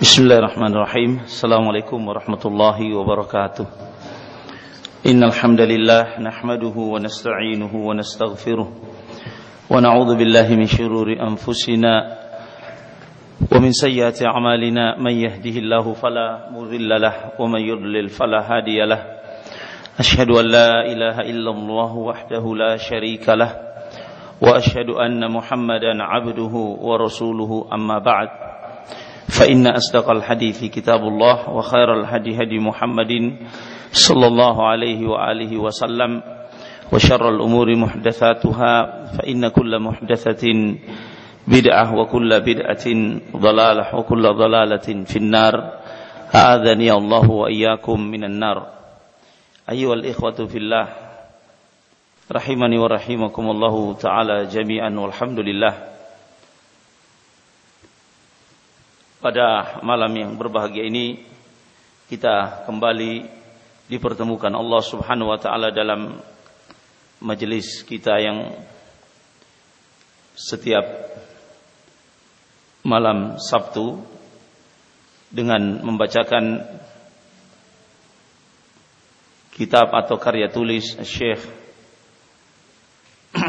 Bismillahirrahmanirrahim. Assalamualaikum warahmatullahi wabarakatuh. Innal hamdalillah nahmaduhu wa nasta'inuhu wa nastaghfiruh. Wa na'udzu billahi min shururi anfusina wa min sayyiati a'malina man yahdihillahu fala mudilla lah wa man yudlil fala hadiya lah. Ashhadu an la ilaha illallah wahdahu la sharika lah wa ashhadu anna Muhammadan 'abduhu wa rasuluhu amma ba'du. فإن أصدق الحديث كتاب الله وخير الهدي هدي محمد صلى الله عليه وآله وسلم وشر الأمور محدثاتها فإن كل محدثة بدعة وكل بدعة ضلالة وكل ضلالة في النار. أعاذني الله وإياكم من النار. أيها الإخوة في الله رحمني ورحمكم الله تعالى جميعا والحمد لله. Pada malam yang berbahagia ini kita kembali dipertemukan Allah Subhanahu wa taala dalam majelis kita yang setiap malam Sabtu dengan membacakan kitab atau karya tulis Syekh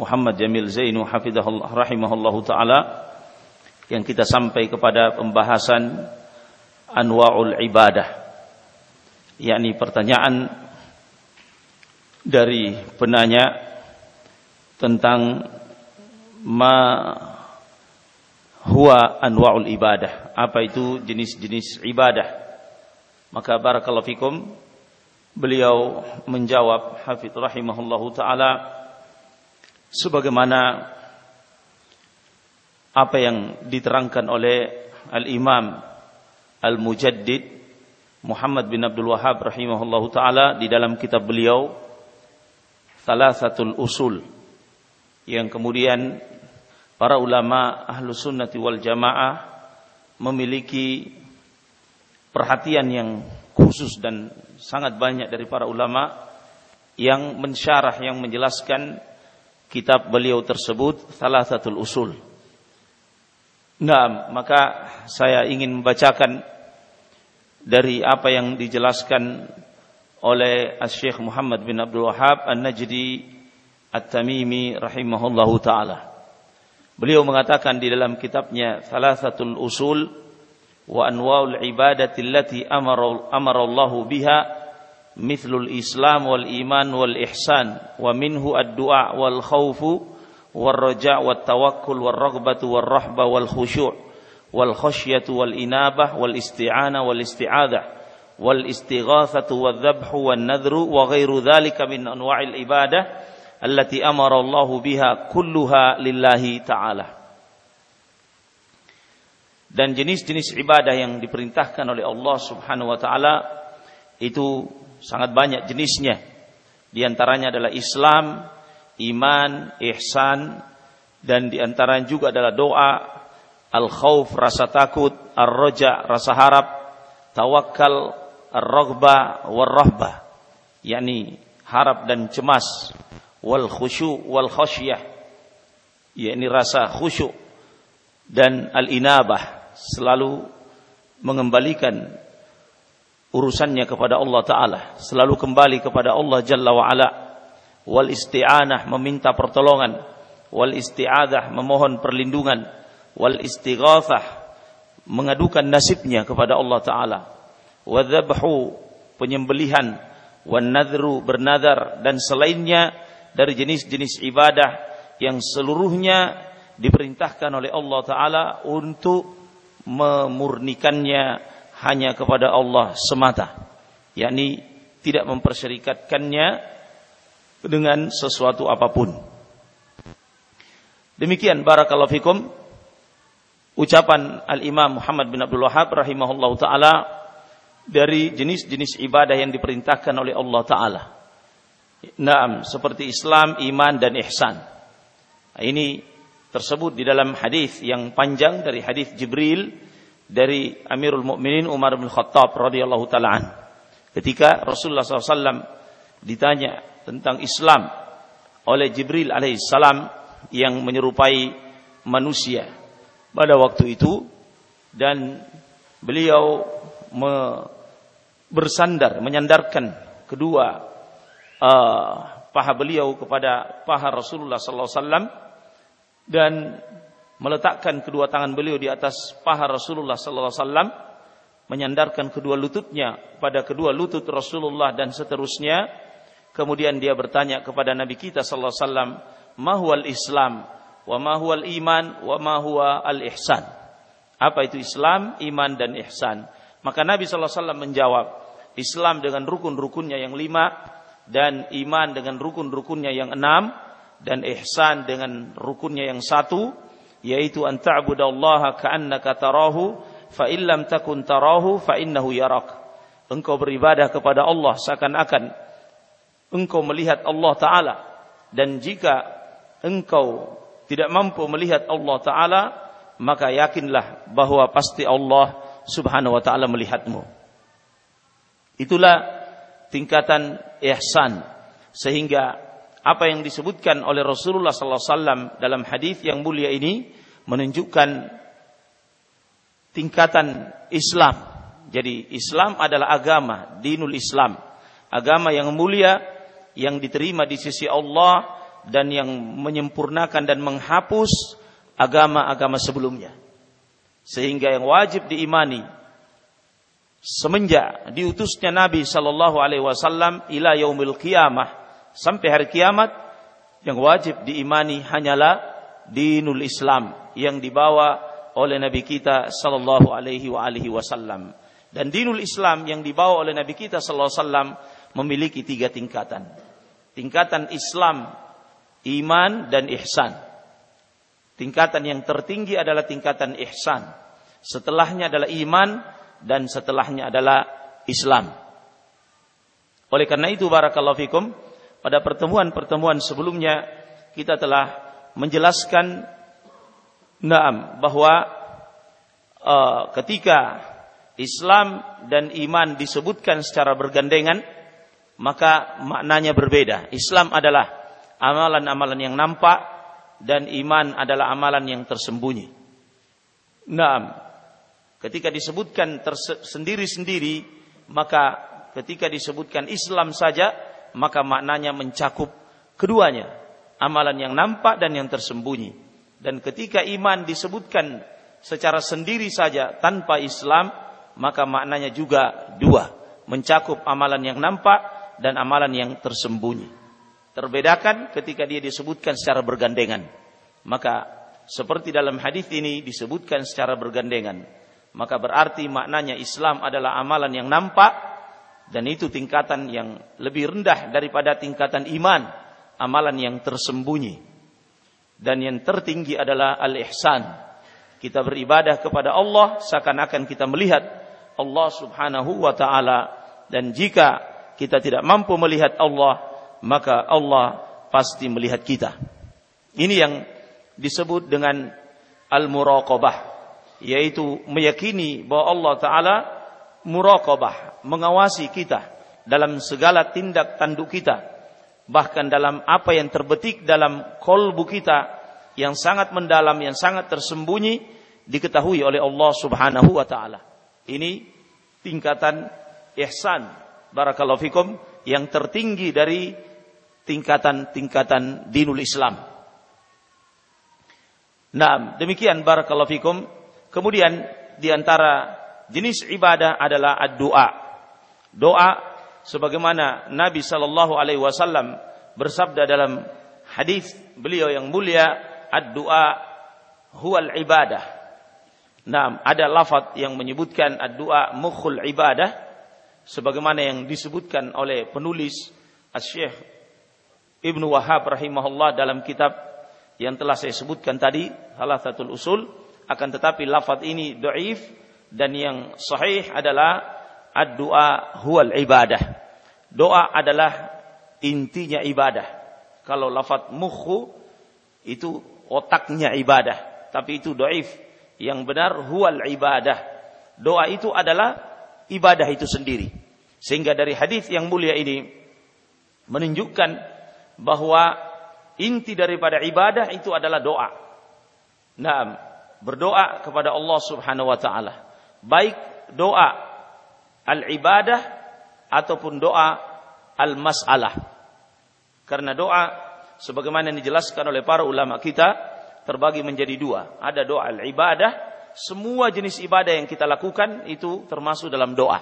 Muhammad Jamil Zainu hafizahullah rahimahullahu taala yang kita sampai kepada pembahasan anwa'ul ibadah yakni pertanyaan dari penanya tentang ma huwa anwa'ul ibadah apa itu jenis-jenis ibadah. Maka barakallahu fikum beliau menjawab hafidh rahimahullahu taala sebagaimana apa yang diterangkan oleh Al-Imam Al-Mujaddid Muhammad bin Abdul Wahab rahimahullahu taala di dalam kitab beliau Thalathatul Usul yang kemudian para ulama ahlu sunnati wal jamaah memiliki perhatian yang khusus dan sangat banyak dari para ulama yang mensyarah yang menjelaskan kitab beliau tersebut Thalathatul Usul Nah, maka saya ingin membacakan dari apa yang dijelaskan oleh Syekh Muhammad bin Abdul Wahab An-Najdi At-Tamimi rahimahullahu taala. Beliau mengatakan di dalam kitabnya Thalathatul Usul wa anwa'ul ibadati allati amara amara Allah biha mithlul Islam wal iman wal ihsan wa minhu ad-du'a wal khawfu والرجاء والتوكل والرغبة والرهبة والخشوع والخشية والإنابة والاستعانة والاستعاذة والاستغاثة والذبح والنذر وغير ذلك من أنواع العبادة التي أمر الله بها كلها لله تعالى dan jenis-jenis ibadah yang diperintahkan oleh Allah Subhanahu wa taala itu sangat banyak jenisnya. Di antaranya adalah Islam, iman, ihsan, dan di antara juga adalah doa, al-khawf, rasa takut, ar-roja, rasa harap, tawakal, ar-roghba, war-rahbah, yakni harap dan cemas, wal khusyu wal khasyah, yakni rasa khusyuk dan al-inabah, selalu mengembalikan urusannya kepada Allah Ta'ala, selalu kembali kepada Allah Jalla wa'ala, wal isti'anah meminta pertolongan. Wal isti'adah memohon perlindungan. Wal istighatsah mengadukan nasibnya kepada Allah taala. Wadzabhu penyembelihan. Wan nadru bernadar. Dan selainnya dari jenis-jenis ibadah yang seluruhnya diperintahkan oleh Allah taala untuk memurnikannya hanya kepada Allah semata. Yakni tidak mempersyarikatkannya dengan sesuatu apa pun. Demikian barakallahu fikum ucapan Al-Imam Muhammad bin Abdul Wahab rahimahullah taala dari jenis-jenis ibadah yang diperintahkan oleh Allah taala. Naam, seperti Islam, iman dan ihsan. Nah, ini tersebut di dalam hadis yang panjang dari hadis Jibril dari Amirul Mukminin Umar bin Khattab radhiyallahu taala Ketika Rasulullah SAW ditanya tentang Islam oleh Jibril alaihissalam yang menyerupai manusia. Pada waktu itu dan beliau me bersandar menyandarkan kedua uh, paha beliau kepada paha Rasulullah sallallahu alaihi wasallam dan meletakkan kedua tangan beliau di atas paha Rasulullah sallallahu alaihi wasallam menyandarkan kedua lututnya pada kedua lutut Rasulullah dan seterusnya kemudian dia bertanya kepada Nabi kita sallallahu alaihi wasallam mahwal Islam? Wa mahwal iman? Wa mahwa al ihsan apa itu Islam iman dan ihsan? Maka Nabi sallallahu alaihi wasallam menjawab Islam dengan rukun-rukunnya yang lima dan iman dengan rukun-rukunnya yang enam dan ihsan dengan rukunnya yang satu yaitu an ta'budallaha ka'annaka tarahu fa illam takun tarahu fa innahu yarak engkau beribadah kepada Allah seakan-akan engkau melihat Allah taala dan jika engkau tidak mampu melihat Allah taala maka yakinlah bahwa pasti Allah Subhanahu wa taala melihatmu itulah tingkatan ihsan sehingga apa yang disebutkan oleh Rasulullah sallallahu alaihi wasallam dalam hadis yang mulia ini menunjukkan tingkatan Islam. Jadi Islam adalah agama, dinul Islam. Agama yang mulia yang diterima di sisi Allah dan yang menyempurnakan dan menghapus agama-agama sebelumnya. Sehingga yang wajib diimani semenjak diutusnya Nabi Shallallahu Alaihi Wasallam ila yaumil kiamah sampai hari kiamat yang wajib diimani hanyalah dinul Islam yang dibawa oleh Nabi kita Shallallahu Alaihi Wasallam dan dinul Islam yang dibawa oleh Nabi kita Sallallahu Alaihi Wasallam memiliki tiga tingkatan tingkatan Islam iman dan ihsan tingkatan yang tertinggi adalah tingkatan ihsan setelahnya adalah iman dan setelahnya adalah Islam. Oleh karena itu barakallahu fikum pada pertemuan-pertemuan sebelumnya kita telah menjelaskan naam bahwa uh, ketika Islam dan iman disebutkan secara bergandengan maka maknanya berbeda. Islam adalah amalan-amalan yang nampak dan iman adalah amalan yang tersembunyi. Naam, Ketika disebutkan sendiri-sendiri, maka ketika disebutkan Islam saja, maka maknanya mencakup keduanya, amalan yang nampak dan yang tersembunyi. Dan ketika iman disebutkan secara sendiri saja tanpa Islam, maka maknanya juga dua, mencakup amalan yang nampak dan amalan yang tersembunyi. Terbedakan ketika dia disebutkan secara bergandengan. Maka seperti dalam hadis ini disebutkan secara bergandengan maka berarti maknanya Islam adalah amalan yang nampak dan itu tingkatan yang lebih rendah daripada tingkatan iman, amalan yang tersembunyi. Dan yang tertinggi adalah al-ihsan. Kita beribadah kepada Allah seakan-akan kita melihat Allah Subhanahu wa taala dan jika kita tidak mampu melihat Allah, maka Allah pasti melihat kita. Ini yang disebut dengan al-muraqabah yaitu meyakini bahwa Allah taala muraqabah, mengawasi kita dalam segala tindak tanduk kita, bahkan dalam apa yang terbetik dalam kolbu kita yang sangat mendalam, yang sangat tersembunyi diketahui oleh Allah Subhanahu wa taala. Ini tingkatan ihsan barakallahu fikum yang tertinggi dari tingkatan-tingkatan dinul Islam. Nah, demikian barakallahu fikum Kemudian di antara jenis ibadah adalah doa. Doa sebagaimana Nabi Shallallahu Alaihi Wasallam bersabda dalam hadis beliau yang mulia, doa huwal ibadah. Nah, ada lafaz yang menyebutkan doa mukhul ibadah sebagaimana yang disebutkan oleh penulis Asy-Syaikh Ibnu Wahab rahimahullah dalam kitab yang telah saya sebutkan tadi, salah satu usul akan tetapi lafaz ini doif dan yang sahih adalah ad-doa huwal ibadah. Doa adalah intinya ibadah. Kalau lafaz mukhu itu otaknya ibadah, tapi itu doif. Yang benar huwal ibadah. Doa itu adalah ibadah itu sendiri. Sehingga dari hadis yang mulia ini menunjukkan bahwa inti daripada ibadah itu adalah doa. Nah, berdoa kepada Allah Subhanahu wa taala. Baik doa al-ibadah ataupun doa al-mas'alah. Karena doa sebagaimana yang dijelaskan oleh para ulama kita terbagi menjadi dua. Ada doa al-ibadah, semua jenis ibadah yang kita lakukan itu termasuk dalam doa.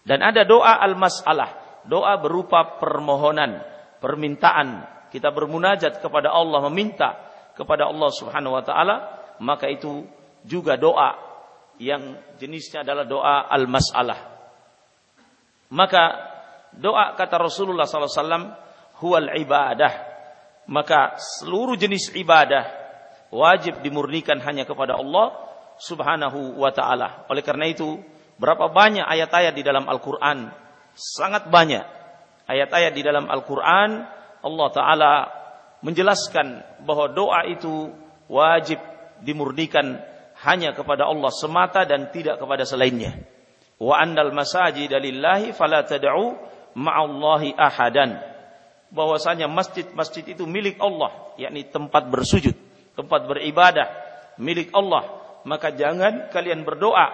Dan ada doa al-mas'alah, doa berupa permohonan, permintaan. Kita bermunajat kepada Allah, meminta kepada Allah Subhanahu wa taala, maka itu juga doa yang jenisnya adalah doa al-mas'alah. Maka doa kata Rasulullah SAW huwal ibadah. Maka seluruh jenis ibadah wajib dimurnikan hanya kepada Allah Subhanahu wa taala. Oleh karena itu, berapa banyak ayat-ayat di dalam Al-Qur'an? Sangat banyak ayat-ayat di dalam Al-Qur'an Allah taala menjelaskan bahwa doa itu wajib dimurnikan hanya kepada Allah semata dan tidak kepada selainnya. Wa andal masajid lillahi fala tad'u ma'allahi ahadan bahwasanya masjid-masjid itu milik Allah, yakni tempat bersujud, tempat beribadah milik Allah. Maka jangan kalian berdoa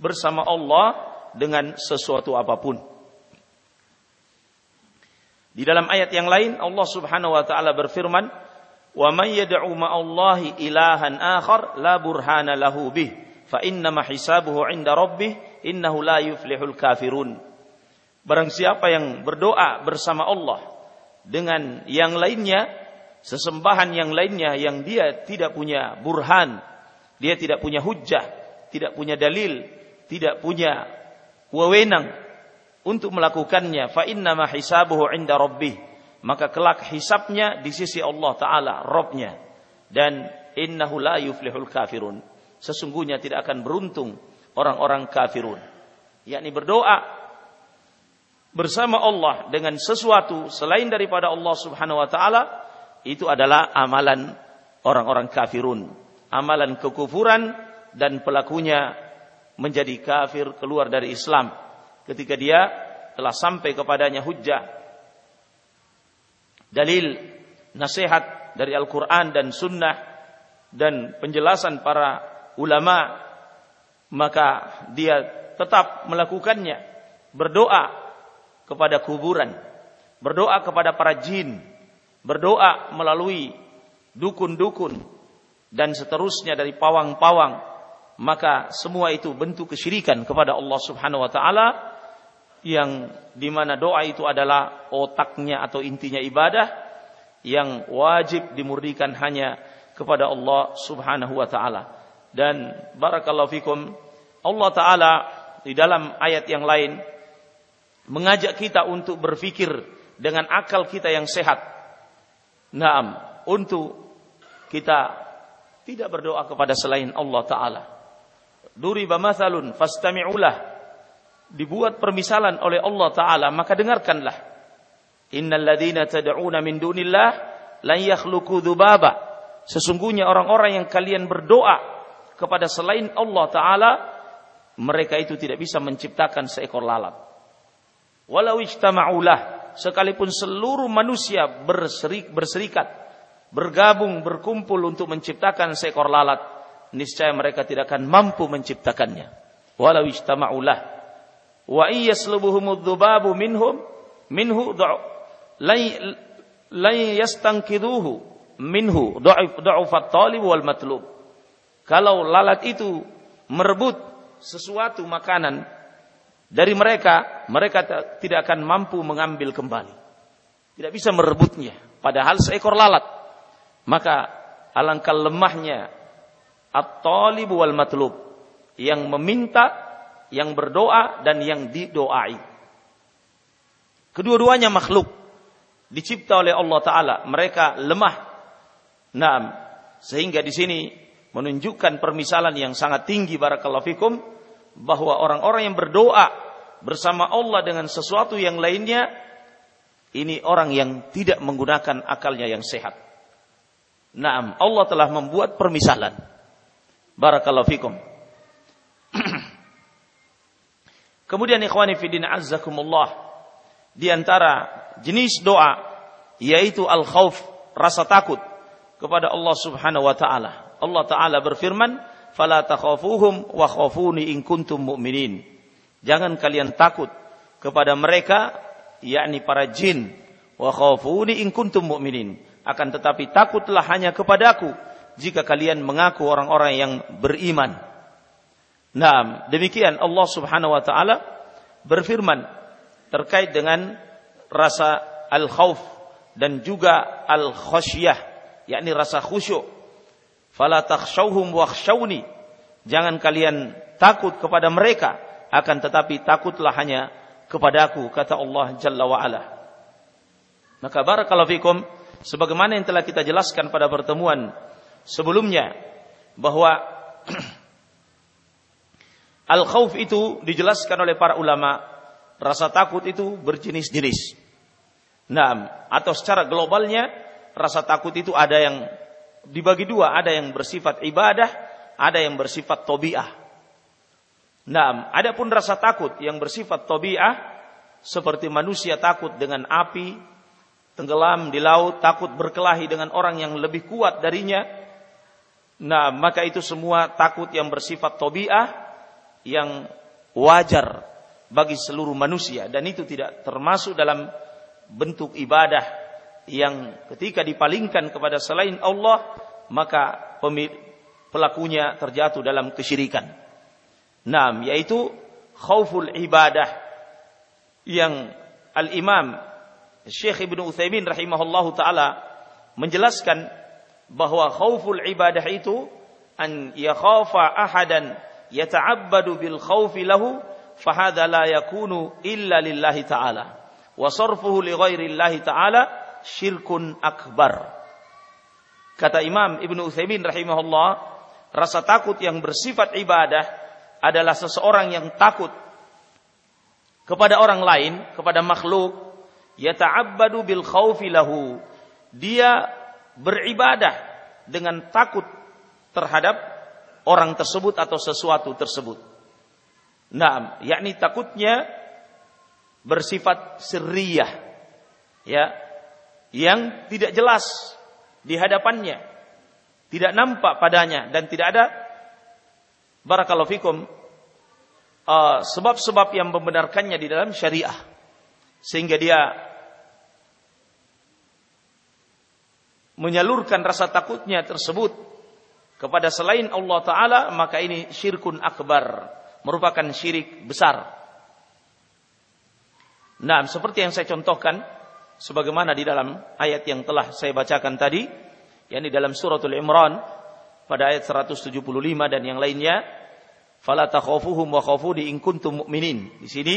bersama Allah dengan sesuatu apa pun. Di dalam ayat yang lain Allah Subhanahu wa taala berfirman, "Wa may yad'u ma'allahi ilahan akhar la burhana lahu bih, fa innama hisabuhu 'inda rabbih, innahu la yuflihul kafirun." Barang siapa yang berdoa bersama Allah dengan yang lainnya, sesembahan yang lainnya yang dia tidak punya burhan, dia tidak punya hujah, tidak punya dalil, tidak punya wewenang untuk melakukannya, fa inna ma hisabuhu 'inda rabbih. Maka kelak hisabnya di sisi Allah taala, Rabbnya. Dan innahu la yuflihul kafirun. Sesungguhnya tidak akan beruntung orang-orang kafirun. yakni berdoa bersama Allah dengan sesuatu selain daripada Allah Subhanahu wa taala itu adalah amalan orang-orang kafirun, amalan kekufuran dan pelakunya menjadi kafir keluar dari Islam ketika dia telah sampai kepadanya hujjah. Dalil nasihat dari Al-Qur'an dan sunnah dan penjelasan para ulama maka dia tetap melakukannya berdoa kepada kuburan, berdoa kepada para jin, berdoa melalui dukun-dukun dan seterusnya dari pawang-pawang, maka semua itu bentuk kesyirikan kepada Allah Subhanahu wa taala yang di mana doa itu adalah otaknya atau intinya ibadah yang wajib dimurnikan hanya kepada Allah Subhanahu wa taala. Dan barakallahu fikum Allah taala di dalam ayat yang lain mengajak kita untuk berpikir dengan akal kita yang sehat. Naam, untuk kita tidak berdoa kepada selain Allah taala. Duriba mathalun fastami'ulah. Dibuat permisalan oleh Allah taala, maka dengarkanlah. Innal ladzina tad'una min dunillah lan yakhluqu dzubaba. Sesungguhnya orang-orang yang kalian berdoa kepada selain Allah taala, mereka itu tidak bisa menciptakan seekor lalat walau ijtama'ulah sekalipun seluruh manusia berserik, berserikat bergabung berkumpul untuk menciptakan seekor lalat niscaya mereka tidak akan mampu menciptakannya walau ijtama'ulah wa iyyaslubuhumudz dzubabu minhum minhu la yastankiduhu minhu dha'if dha'ufat talib wal matlub kalau lalat itu merebut sesuatu makanan dari mereka, mereka tidak akan mampu mengambil kembali. Tidak bisa merebutnya. Padahal seekor lalat. Maka alangkah lemahnya at-talib wal matlub. Yang meminta, yang berdoa, dan yang didoai. Kedua-duanya makhluk. Dicipta oleh Allah Ta'ala. Mereka lemah. Nah, sehingga di sini menunjukkan permisalan yang sangat tinggi barakallahu fikum bahwa orang-orang yang berdoa bersama Allah dengan sesuatu yang lainnya ini orang yang tidak menggunakan akalnya yang sehat. Naam, Allah telah membuat permisalan. Barakallahu fikum. Kemudian ikhwani fidin azzakumullah di antara jenis doa yaitu al-khauf, rasa takut kepada Allah Subhanahu wa taala. Allah taala berfirman, "Fala takhafuhum wa khafuni in kuntum mu'minin." Jangan kalian takut kepada mereka yakni para jin wa khafuni in kuntum mu'minin. Akan tetapi takutlah hanya kepadaku jika kalian mengaku orang-orang yang beriman. Nah, demikian Allah Subhanahu wa taala berfirman terkait dengan rasa al-khauf dan juga al-khasyah, yakni rasa khusyuk. Fala takhshawhum wakhshawni. Jangan kalian takut kepada mereka, akan tetapi takutlah hanya kepadaku kata Allah Jalla wa. Maka barakallahu fikum sebagaimana yang telah kita jelaskan pada pertemuan sebelumnya bahwa al khauf itu dijelaskan oleh para ulama rasa takut itu berjenis-jenis. Nah, atau secara globalnya rasa takut itu ada yang dibagi dua, ada yang bersifat ibadah, ada yang bersifat tobiah. Nah, ada pun rasa takut yang bersifat tobiah seperti manusia takut dengan api, tenggelam di laut, takut berkelahi dengan orang yang lebih kuat darinya, Nah, maka itu semua takut yang bersifat tobiah yang wajar bagi seluruh manusia dan itu tidak termasuk dalam bentuk ibadah yang ketika dipalingkan kepada selain Allah maka pelakunya terjatuh dalam kesyirikan. Nah, yaitu khauful ibadah yang Al-Imam Syekh Ibnu Utsaimin rahimahullahu taala menjelaskan bahwa khauful ibadah itu an yakhafa ahadan yata'abbadu bil khaufi lahu fahadha la yakunu illa lillahi ta'ala. Wa sarfuhu li ghairi Allah ta'ala syirkun akbar. Kata Imam Ibnu Utsaimin rahimahullah rasa takut yang bersifat ibadah adalah seseorang yang takut kepada orang lain kepada makhluk yata'abbadu bil khaufi lahu dia beribadah dengan takut terhadap orang tersebut atau sesuatu tersebut. Nah, yakni takutnya bersifat sirriyah. Ya. Yang tidak jelas di hadapannya. Tidak nampak padanya dan tidak ada barakallahu fikum uh, sebab-sebab uh, yang membenarkannya di dalam syariah. Sehingga dia menyalurkan rasa takutnya tersebut kepada selain Allah Ta'ala, maka ini syirkun akbar, merupakan syirik besar. Nah, seperti yang saya contohkan, sebagaimana di dalam ayat yang telah saya bacakan tadi, yakni dalam suratul Imran, pada ayat 175 dan yang lainnya, fala takhafuhum wa khafuni in kuntum mu'minin. Di sini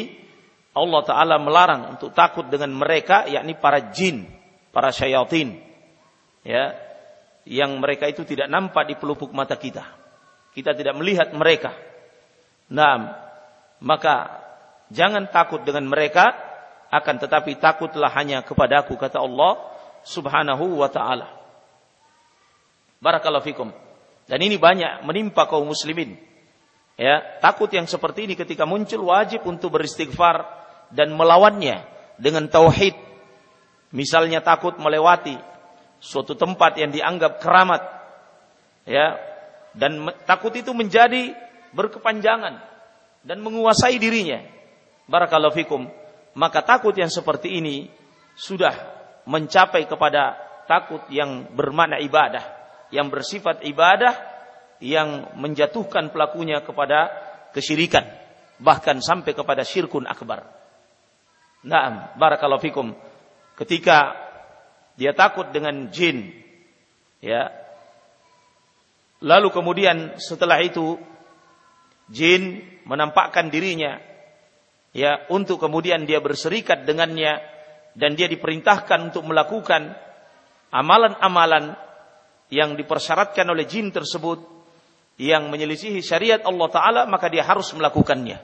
Allah taala melarang untuk takut dengan mereka yakni para jin, para syayatin ya yang mereka itu tidak nampak di pelupuk mata kita. Kita tidak melihat mereka. Nah, maka jangan takut dengan mereka, akan tetapi takutlah hanya kepadaku kata Allah Subhanahu wa taala. Barakallahu fikum. Dan ini banyak menimpa kaum muslimin. Ya, takut yang seperti ini ketika muncul wajib untuk beristighfar dan melawannya dengan tauhid. Misalnya takut melewati suatu tempat yang dianggap keramat ya dan takut itu menjadi berkepanjangan dan menguasai dirinya barakallahu fikum maka takut yang seperti ini sudah mencapai kepada takut yang bermakna ibadah yang bersifat ibadah yang menjatuhkan pelakunya kepada kesyirikan bahkan sampai kepada syirkun akbar. Naam, barakallahu fikum. Ketika dia takut dengan jin. Ya. Lalu kemudian setelah itu jin menampakkan dirinya ya untuk kemudian dia berserikat dengannya dan dia diperintahkan untuk melakukan amalan-amalan yang dipersyaratkan oleh jin tersebut yang menyelisihi syariat Allah taala maka dia harus melakukannya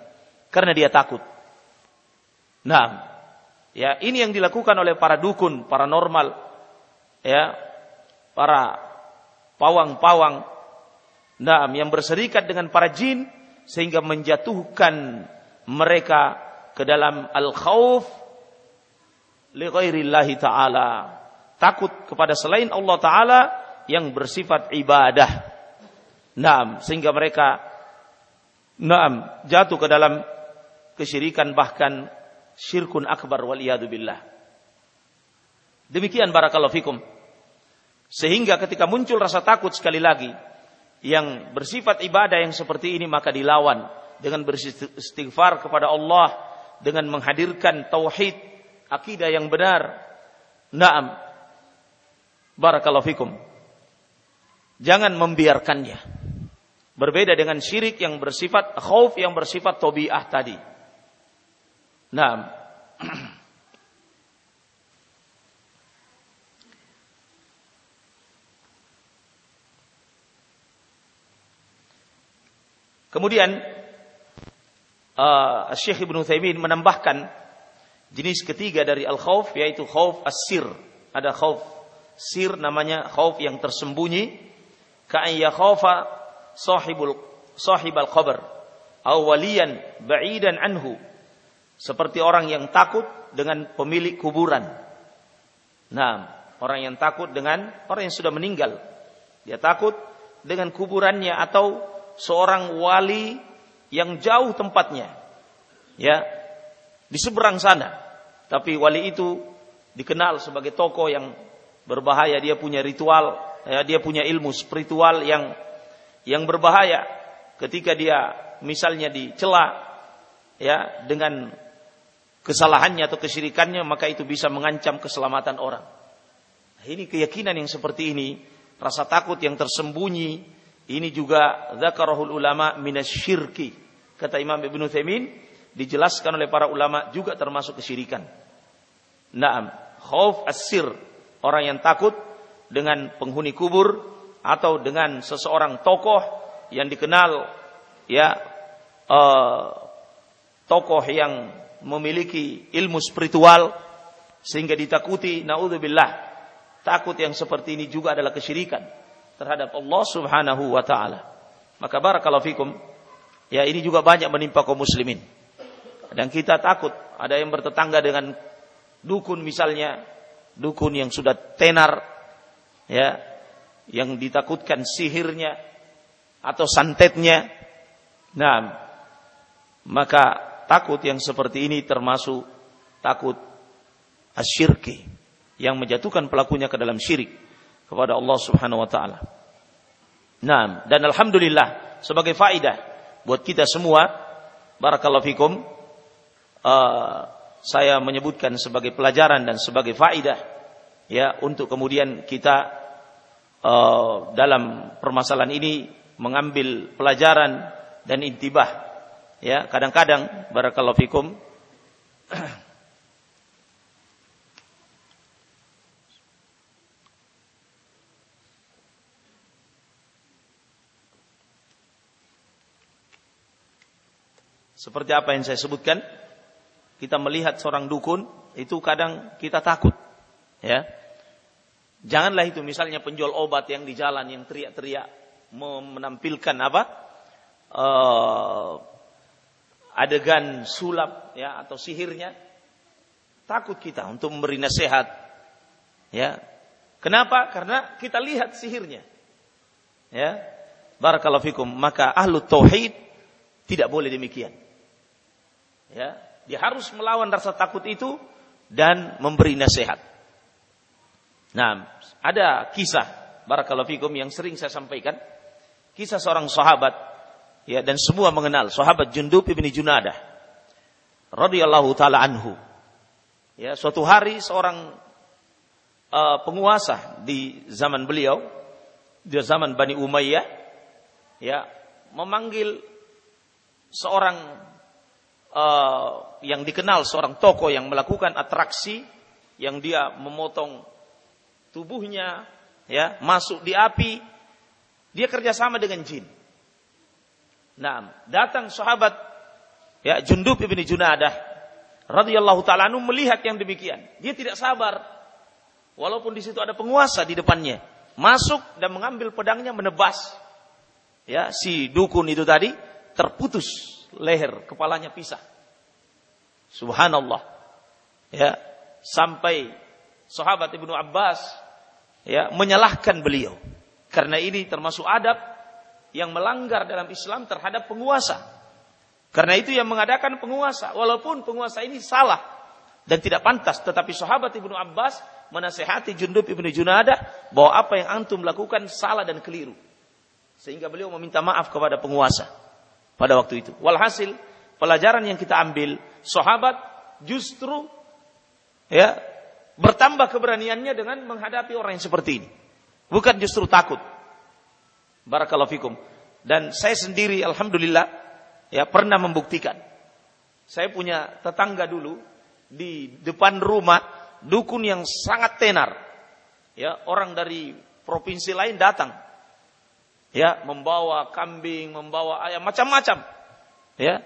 karena dia takut. Nah, Ya, ini yang dilakukan oleh para dukun, para normal, ya, para pawang-pawang, nah, yang berserikat dengan para jin sehingga menjatuhkan mereka ke dalam al-khauf li taala. Takut kepada selain Allah taala yang bersifat ibadah. Naam, sehingga mereka naam jatuh ke dalam kesyirikan bahkan syirkun akbar wal billah. Demikian barakallahu fikum. Sehingga ketika muncul rasa takut sekali lagi yang bersifat ibadah yang seperti ini maka dilawan dengan beristighfar kepada Allah dengan menghadirkan tauhid akidah yang benar. Naam. Barakallahu fikum. Jangan membiarkannya. Berbeda dengan syirik yang bersifat khauf yang bersifat tobiah tadi. Nah, Kemudian uh, Syekh Ibnu Taimin menambahkan jenis ketiga dari al-khauf yaitu khauf as-sir. Ada khauf sir namanya khauf yang tersembunyi. Ka'ayya khaufa sahibul sahibal qabr aw waliyan ba'idan anhu seperti orang yang takut dengan pemilik kuburan. Nah, orang yang takut dengan orang yang sudah meninggal. Dia takut dengan kuburannya atau seorang wali yang jauh tempatnya. Ya, di seberang sana. Tapi wali itu dikenal sebagai tokoh yang berbahaya, dia punya ritual, ya, dia punya ilmu spiritual yang yang berbahaya ketika dia misalnya dicela ya dengan kesalahannya atau kesyirikannya maka itu bisa mengancam keselamatan orang. Nah, ini keyakinan yang seperti ini, rasa takut yang tersembunyi ini juga zakarahul ulama minasyirki. Kata Imam Ibn Thaimin, dijelaskan oleh para ulama juga termasuk kesyirikan. Naam, khauf as-sir, orang yang takut dengan penghuni kubur atau dengan seseorang tokoh yang dikenal ya uh, tokoh yang memiliki ilmu spiritual sehingga ditakuti naudzubillah takut yang seperti ini juga adalah kesyirikan terhadap Allah Subhanahu wa taala. Maka barakallahu fikum. Ya ini juga banyak menimpa kaum muslimin. Dan kita takut ada yang bertetangga dengan dukun misalnya, dukun yang sudah tenar ya, yang ditakutkan sihirnya atau santetnya. Nah, maka takut yang seperti ini termasuk takut asyirki yang menjatuhkan pelakunya ke dalam syirik kepada Allah Subhanahu wa taala. Nah, dan alhamdulillah sebagai faidah buat kita semua, barakallahu fikum, uh, saya menyebutkan sebagai pelajaran dan sebagai faidah ya untuk kemudian kita uh, dalam permasalahan ini mengambil pelajaran dan intibah. Ya, kadang-kadang barakallahu fikum Seperti apa yang saya sebutkan, kita melihat seorang dukun itu kadang kita takut, ya. Janganlah itu misalnya penjual obat yang di jalan yang teriak-teriak menampilkan apa? Uh, adegan sulap ya atau sihirnya takut kita untuk memberi nasihat ya. Kenapa? Karena kita lihat sihirnya ya. Barakallahu fikum. Maka ahlu tauhid tidak boleh demikian Ya, dia harus melawan rasa takut itu dan memberi nasihat. Nah, ada kisah barakallahu fikum yang sering saya sampaikan. Kisah seorang sahabat ya dan semua mengenal sahabat Jundub ibni Junadah radhiyallahu taala anhu. Ya, suatu hari seorang uh, penguasa di zaman beliau di zaman Bani Umayyah ya memanggil seorang uh, yang dikenal seorang tokoh yang melakukan atraksi yang dia memotong tubuhnya ya masuk di api dia kerjasama dengan jin. Nah, datang sahabat ya Jundub ibni Junadah radhiyallahu taala melihat yang demikian. Dia tidak sabar walaupun di situ ada penguasa di depannya. Masuk dan mengambil pedangnya menebas ya si dukun itu tadi terputus leher, kepalanya pisah. Subhanallah. Ya, sampai sahabat Ibnu Abbas ya menyalahkan beliau. Karena ini termasuk adab yang melanggar dalam Islam terhadap penguasa. Karena itu yang mengadakan penguasa, walaupun penguasa ini salah dan tidak pantas, tetapi sahabat Ibnu Abbas menasehati Jundub Ibnu Junadah bahwa apa yang antum lakukan salah dan keliru. Sehingga beliau meminta maaf kepada penguasa pada waktu itu. Walhasil, pelajaran yang kita ambil, sahabat justru ya bertambah keberaniannya dengan menghadapi orang yang seperti ini. Bukan justru takut. Barakallahu fikum. Dan saya sendiri alhamdulillah ya pernah membuktikan. Saya punya tetangga dulu di depan rumah dukun yang sangat tenar. Ya, orang dari provinsi lain datang. Ya, membawa kambing, membawa ayam, macam-macam. Ya,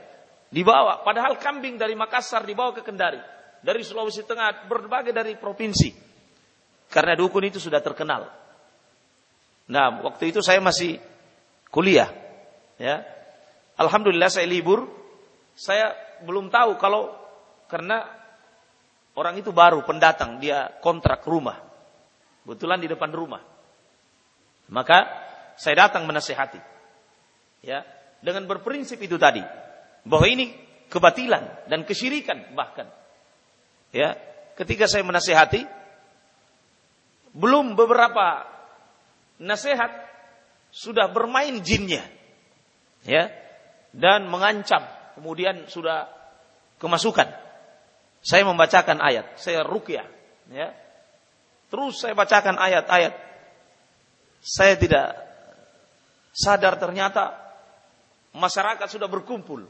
dibawa. Padahal kambing dari Makassar dibawa ke Kendari. Dari Sulawesi Tengah, berbagai dari provinsi. Karena dukun itu sudah terkenal. Nah, waktu itu saya masih kuliah. Ya. Alhamdulillah saya libur. Saya belum tahu kalau karena orang itu baru pendatang, dia kontrak rumah. Kebetulan di depan rumah. Maka saya datang menasehati. Ya, dengan berprinsip itu tadi bahwa ini kebatilan dan kesyirikan bahkan. Ya, ketika saya menasehati belum beberapa nasihat sudah bermain jinnya. Ya. Dan mengancam, kemudian sudah kemasukan. Saya membacakan ayat, saya rukyah, ya. Terus saya bacakan ayat-ayat. Saya tidak sadar ternyata masyarakat sudah berkumpul.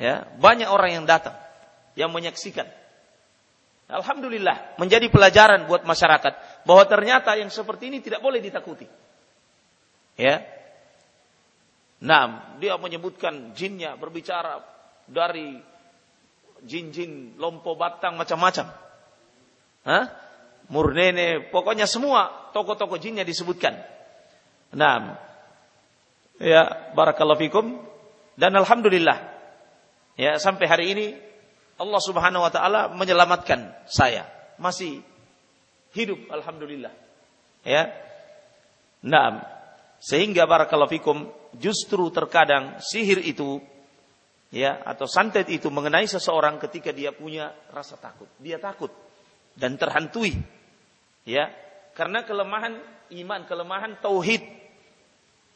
Ya, banyak orang yang datang yang menyaksikan. Alhamdulillah menjadi pelajaran buat masyarakat bahwa ternyata yang seperti ini tidak boleh ditakuti. Ya. Nah, dia menyebutkan jinnya berbicara dari jin-jin lompo batang macam-macam. Hah? Murnene, pokoknya semua toko-toko jinnya disebutkan. Nah, ya barakallahu fikum dan alhamdulillah ya sampai hari ini Allah Subhanahu wa taala menyelamatkan saya. Masih hidup alhamdulillah. Ya. Nah, sehingga barakallahu fikum justru terkadang sihir itu ya atau santet itu mengenai seseorang ketika dia punya rasa takut. Dia takut dan terhantui. Ya, karena kelemahan iman, kelemahan tauhid.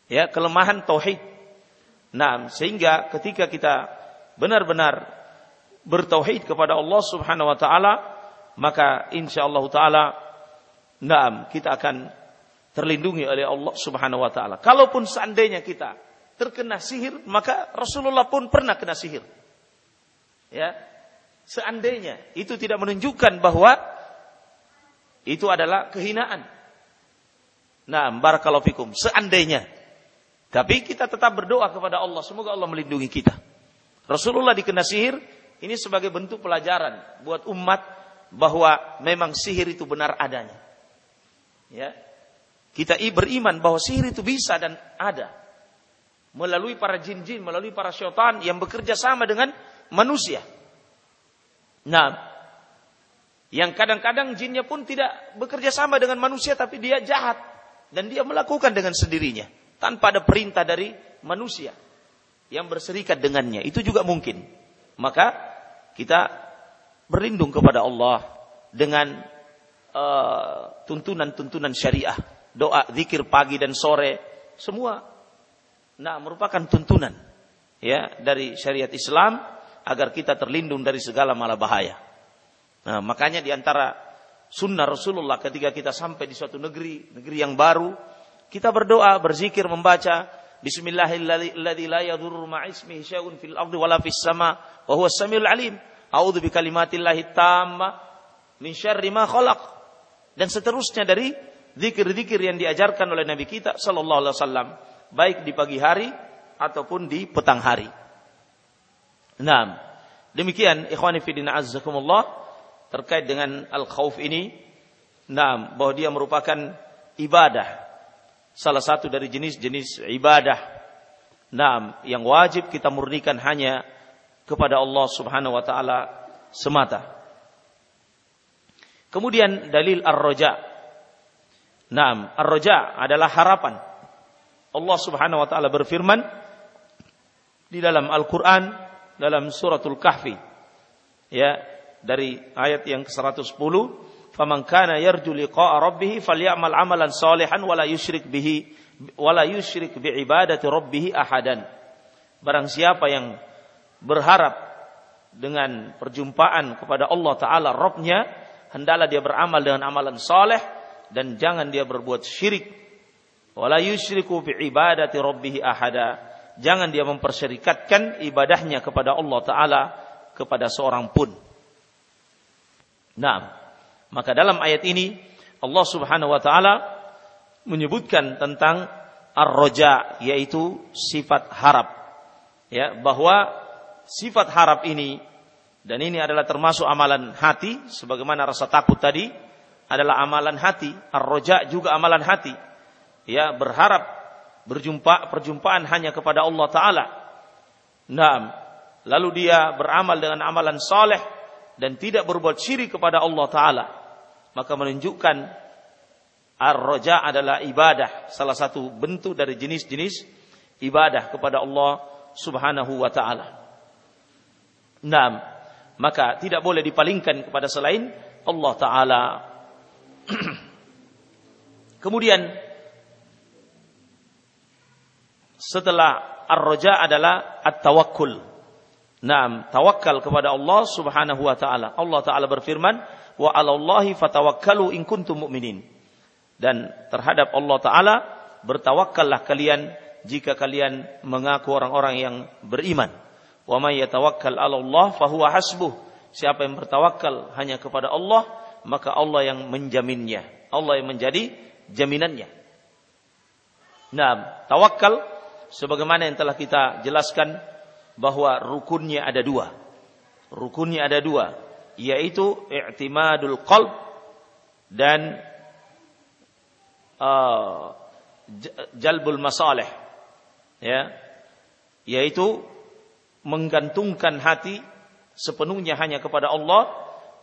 Ya, kelemahan tauhid. Nah, sehingga ketika kita benar-benar bertauhid kepada Allah Subhanahu wa taala, maka insyaallah taala nah, kita akan terlindungi oleh Allah Subhanahu wa taala. Kalaupun seandainya kita terkena sihir, maka Rasulullah pun pernah kena sihir. Ya. Seandainya itu tidak menunjukkan bahwa itu adalah kehinaan. Nah, barakallahu fikum. Seandainya. Tapi kita tetap berdoa kepada Allah, semoga Allah melindungi kita. Rasulullah dikena sihir, ini sebagai bentuk pelajaran buat umat bahwa memang sihir itu benar adanya. Ya, kita beriman bahwa sihir itu bisa dan ada. Melalui para jin-jin, melalui para syaitan yang bekerja sama dengan manusia. Nah, yang kadang-kadang jinnya pun tidak bekerja sama dengan manusia tapi dia jahat. Dan dia melakukan dengan sendirinya. Tanpa ada perintah dari manusia yang berserikat dengannya. Itu juga mungkin. Maka kita berlindung kepada Allah dengan uh, tuntunan-tuntunan uh, syariah doa zikir pagi dan sore semua nah merupakan tuntunan ya dari syariat Islam agar kita terlindung dari segala mala bahaya. Nah, makanya di antara sunnah Rasulullah ketika kita sampai di suatu negeri, negeri yang baru, kita berdoa, berzikir, membaca Bismillahirrahmanirrahim la yadurru ma'ismihi syai'un fil ardi wala fis sama wa huwas samiul alim. A'udzu bikalimatillahi tamma min syarri ma khalaq. Dan seterusnya dari zikir-zikir yang diajarkan oleh Nabi kita sallallahu alaihi wasallam baik di pagi hari ataupun di petang hari. Nah, demikian ikhwani fillah azzakumullah terkait dengan al-khauf ini. Nah, bahwa dia merupakan ibadah. Salah satu dari jenis-jenis ibadah. Nah, yang wajib kita murnikan hanya kepada Allah Subhanahu wa taala semata. Kemudian dalil ar-raja Naam, ar-raja adalah harapan. Allah Subhanahu wa taala berfirman di dalam Al-Qur'an dalam suratul Kahfi. Ya, dari ayat yang ke-110, "Faman kana yarju liqa'a rabbih falyamal 'amalan salihan wa la yusyrik bihi wa la yusyrik bi ibadati rabbih ahadan." Barang siapa yang berharap dengan perjumpaan kepada Allah taala Rabbnya, hendaklah dia beramal dengan amalan saleh dan jangan dia berbuat syirik. Wala yusyriku bi ibadati rabbih ahada jangan dia mempersyarikatkan ibadahnya kepada Allah Ta'ala kepada seorang pun. Nah, maka dalam ayat ini Allah Subhanahu wa taala menyebutkan tentang ar-roja yaitu sifat harap. Ya, bahwa sifat harap ini dan ini adalah termasuk amalan hati sebagaimana rasa takut tadi adalah amalan hati, ar-roja juga amalan hati. Ya, berharap berjumpa perjumpaan hanya kepada Allah taala. Naam. Lalu dia beramal dengan amalan saleh dan tidak berbuat syirik kepada Allah taala. Maka menunjukkan ar-raja adalah ibadah, salah satu bentuk dari jenis-jenis ibadah kepada Allah Subhanahu wa taala. Naam. Maka tidak boleh dipalingkan kepada selain Allah taala. Kemudian setelah ar-raja adalah at-tawakkul. Naam, tawakal kepada Allah Subhanahu wa taala. Allah taala berfirman, "Wa 'alallahi fatawakkalu in kuntum mu'minin." Dan terhadap Allah taala bertawakkallah kalian jika kalian mengaku orang-orang yang beriman. Wa may yatawakkal 'ala fahuwa hasbuh. Siapa yang bertawakal hanya kepada Allah, maka Allah yang menjaminnya. Allah yang menjadi jaminannya. Nah, tawakal sebagaimana yang telah kita jelaskan bahwa rukunnya ada dua. Rukunnya ada dua, yaitu i'timadul qalb dan uh, jalbul masalih. Ya. Yaitu menggantungkan hati sepenuhnya hanya kepada Allah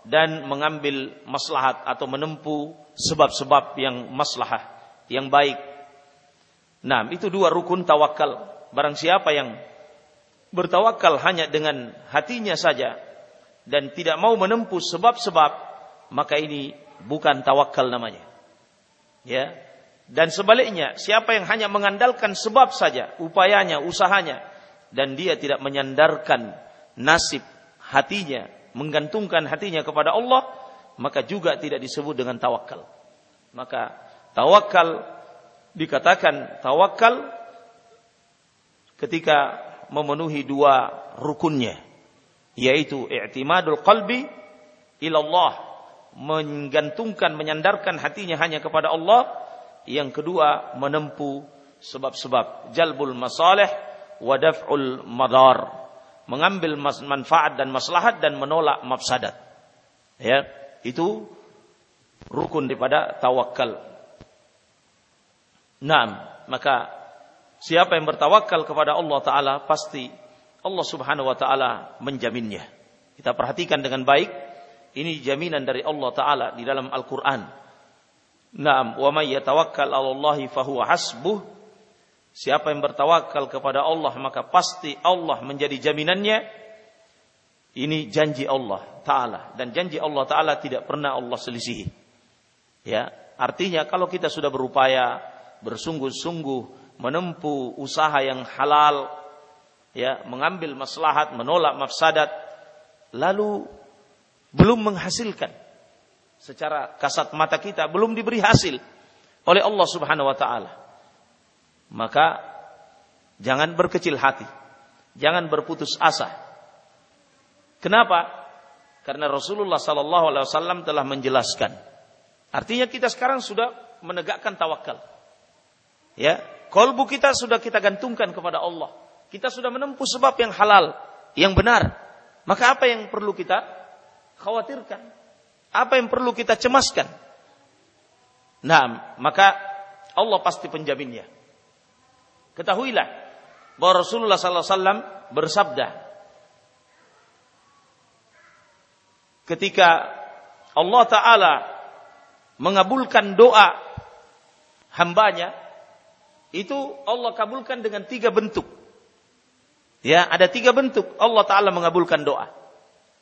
dan mengambil maslahat atau menempuh sebab-sebab yang maslahah yang baik Nah, itu dua rukun tawakal. Barang siapa yang bertawakal hanya dengan hatinya saja dan tidak mau menempuh sebab-sebab, maka ini bukan tawakal namanya. Ya. Dan sebaliknya, siapa yang hanya mengandalkan sebab saja, upayanya, usahanya, dan dia tidak menyandarkan nasib hatinya, menggantungkan hatinya kepada Allah, maka juga tidak disebut dengan tawakal. Maka tawakal dikatakan tawakal ketika memenuhi dua rukunnya yaitu i'timadul qalbi ilallah menggantungkan menyandarkan hatinya hanya kepada Allah. Yang kedua menempuh sebab-sebab. Jalbul masalih wa daf'ul madar. Mengambil manfaat dan maslahat dan menolak mafsadat. Ya itu rukun daripada tawakal Nah, maka siapa yang bertawakal kepada Allah Ta'ala pasti Allah Subhanahu Wa Ta'ala menjaminnya. Kita perhatikan dengan baik. Ini jaminan dari Allah Ta'ala di dalam Al-Quran. Naam, wa may yatawakkal 'ala Allahi fahuwa hasbuh. Siapa yang bertawakal kepada Allah maka pasti Allah menjadi jaminannya. Ini janji Allah Ta'ala dan janji Allah Ta'ala tidak pernah Allah selisihi. Ya, artinya kalau kita sudah berupaya bersungguh-sungguh menempuh usaha yang halal, ya, mengambil maslahat, menolak mafsadat, lalu belum menghasilkan secara kasat mata kita belum diberi hasil oleh Allah Subhanahu wa taala. Maka jangan berkecil hati. Jangan berputus asa. Kenapa? Karena Rasulullah sallallahu alaihi wasallam telah menjelaskan. Artinya kita sekarang sudah menegakkan tawakal. Ya, kolbu kita sudah kita gantungkan kepada Allah. Kita sudah menempuh sebab yang halal, yang benar. Maka apa yang perlu kita khawatirkan? Apa yang perlu kita cemaskan? Nah, maka Allah pasti penjaminnya. Ketahuilah bahwa Rasulullah SAW bersabda ketika Allah Ta'ala mengabulkan doa hambanya itu Allah kabulkan dengan tiga bentuk. Ya, ada tiga bentuk Allah Ta'ala mengabulkan doa.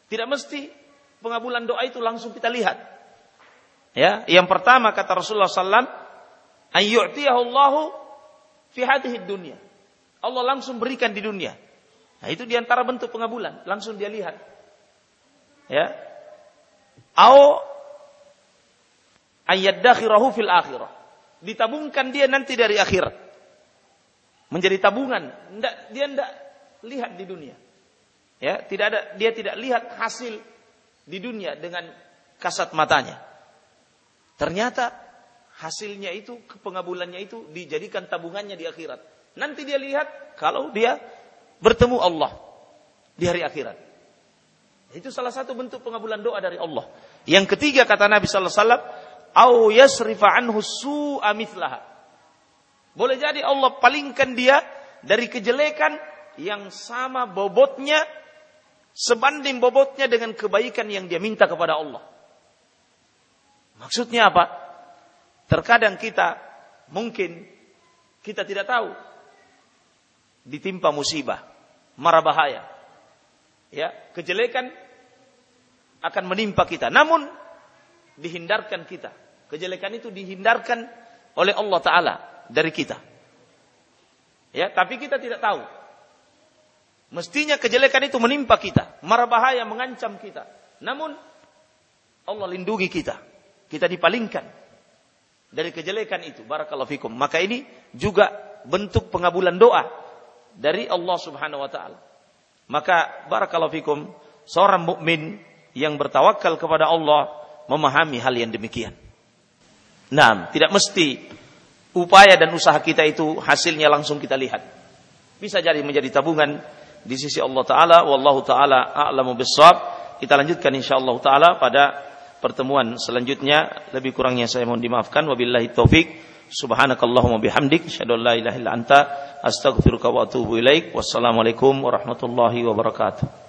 Tidak mesti pengabulan doa itu langsung kita lihat. Ya, yang pertama kata Rasulullah SAW, ayyu'tiyahu Allahu fi hadhihi dunya. Allah langsung berikan di dunia. Nah, itu di antara bentuk pengabulan, langsung dia lihat. Ya. Au ayyadakhirahu fil akhirah. Ditabungkan dia nanti dari akhirat. Menjadi tabungan. Nggak, dia tidak lihat di dunia. Ya, tidak ada dia tidak lihat hasil di dunia dengan kasat matanya. Ternyata hasilnya itu, pengabulannya itu dijadikan tabungannya di akhirat. Nanti dia lihat kalau dia bertemu Allah di hari akhirat. Itu salah satu bentuk pengabulan doa dari Allah. Yang ketiga kata Nabi sallallahu alaihi wasallam, "Au yasrifa anhu su'a mithlaha." Boleh jadi Allah palingkan dia dari kejelekan yang sama bobotnya sebanding bobotnya dengan kebaikan yang dia minta kepada Allah. Maksudnya apa? Terkadang kita mungkin kita tidak tahu ditimpa musibah, mara bahaya. Ya, kejelekan akan menimpa kita. Namun dihindarkan kita. Kejelekan itu dihindarkan oleh Allah taala dari kita. Ya, tapi kita tidak tahu. Mestinya kejelekan itu menimpa kita, mara bahaya mengancam kita. Namun Allah lindungi kita kita dipalingkan dari kejelekan itu. Barakallahu fikum. Maka ini juga bentuk pengabulan doa dari Allah Subhanahu wa taala. Maka barakallahu fikum, seorang mukmin yang bertawakal kepada Allah memahami hal yang demikian. Nah, tidak mesti upaya dan usaha kita itu hasilnya langsung kita lihat. Bisa jadi menjadi tabungan di sisi Allah taala wallahu taala a'lamu bissawab. Kita lanjutkan insyaallah taala pada pertemuan selanjutnya. Lebih kurangnya saya mohon dimaafkan. Wabillahi taufik subhanakallahumma bihamdik. Asyhadu an la ilaha illa anta. Astaghfiruka wa atubu ilaik. Wassalamualaikum warahmatullahi wabarakatuh